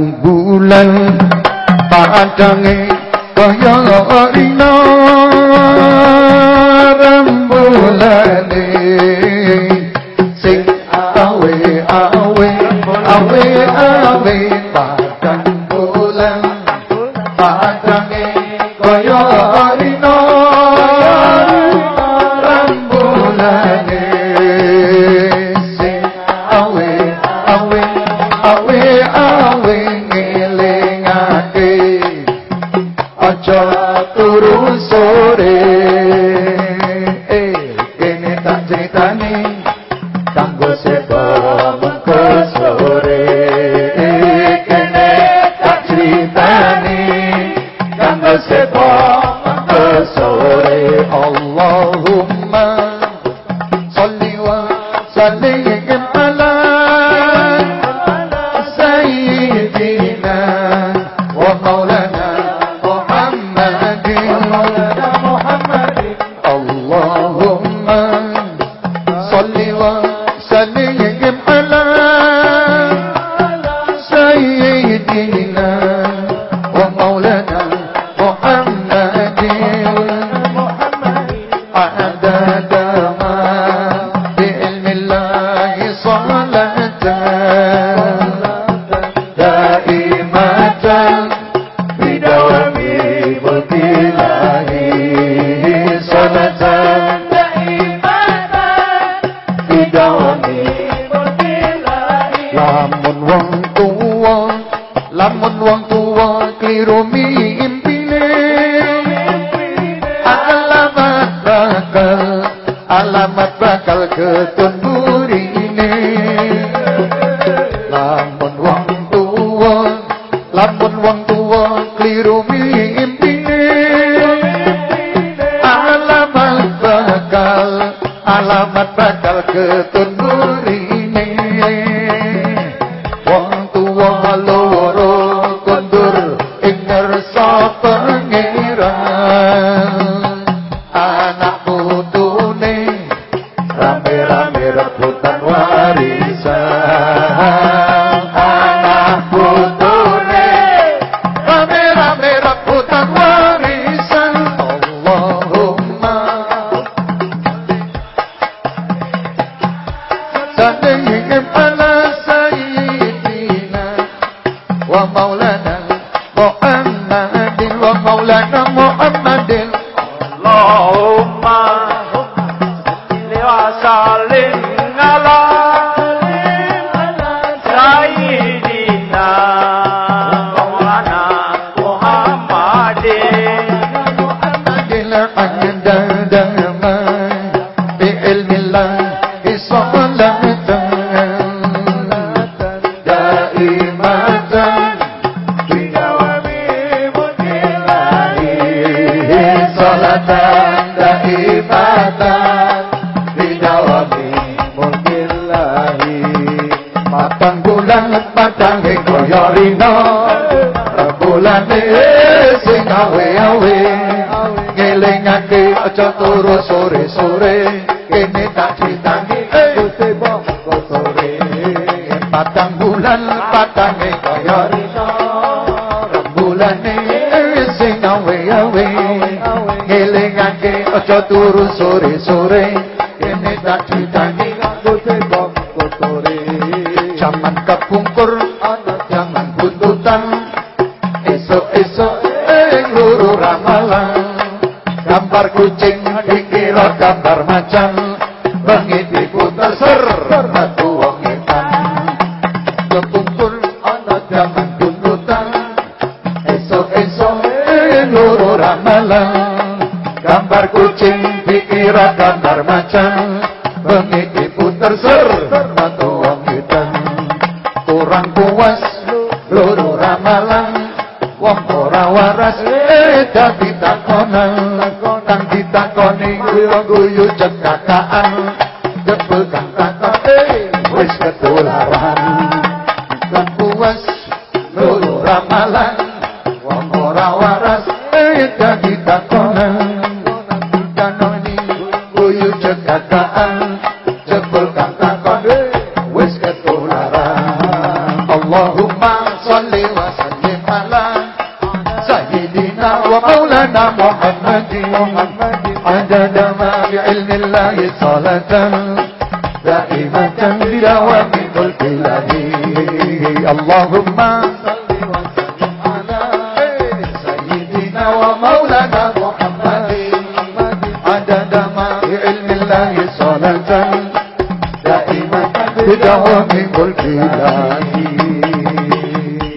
bulan padange kaya rina rembulane aja lamun wong tuwa lamun wong tuwa kliru mimpine alamat bakal ketun burine. Lamun wong tuwa lamun wong tuwa kliru mimpine alamat bakal alamat bakal ketun burine. Wong tuwa loro rame-rame rebutan warisan. Anak putune rame-rame rebutan warisan. Allahumma. Sandeng ingin panas sayyidina Wa maulana mu'amadin Wa maulana mu'amadin Allah rina bulan sing awe-awe ngelingake aja turu sore-sore kene tak critani sore. Patang bulan patange kaya rina bulane sing awe-awe. Ngelingake aja turu sore-sore kene tak critani Jaman kepungkur ana jaman gambar kucing dikira gambar macan. Bengi diputer ser metu wong edan kepungkur ana jaman buntutan esok-esok luru ramalan. Gambar kucing dikira gambar macan. Bengi diputer ser metu wong edan kurang puas loro ramalan wong ora waras eh, dadi takonan. Kang ditakoni guyu-guyu cekakan jebul kang takoni eh, wis ketularan. Kang puas lulu ramalan. Wong ora waras eh, dadi takonan. Ditakoni guyu cekakan jebul kang takoni wis ketularan. Allahumma sholli wa sallim ala ومولانا محمد عدد ما بعلم الله صلاة دائمة بدوام ملك الله اللهم صل وسلم على سيدنا ومولانا محمد عدد ما بعلم الله صلاة دائمة بدوام ملك الله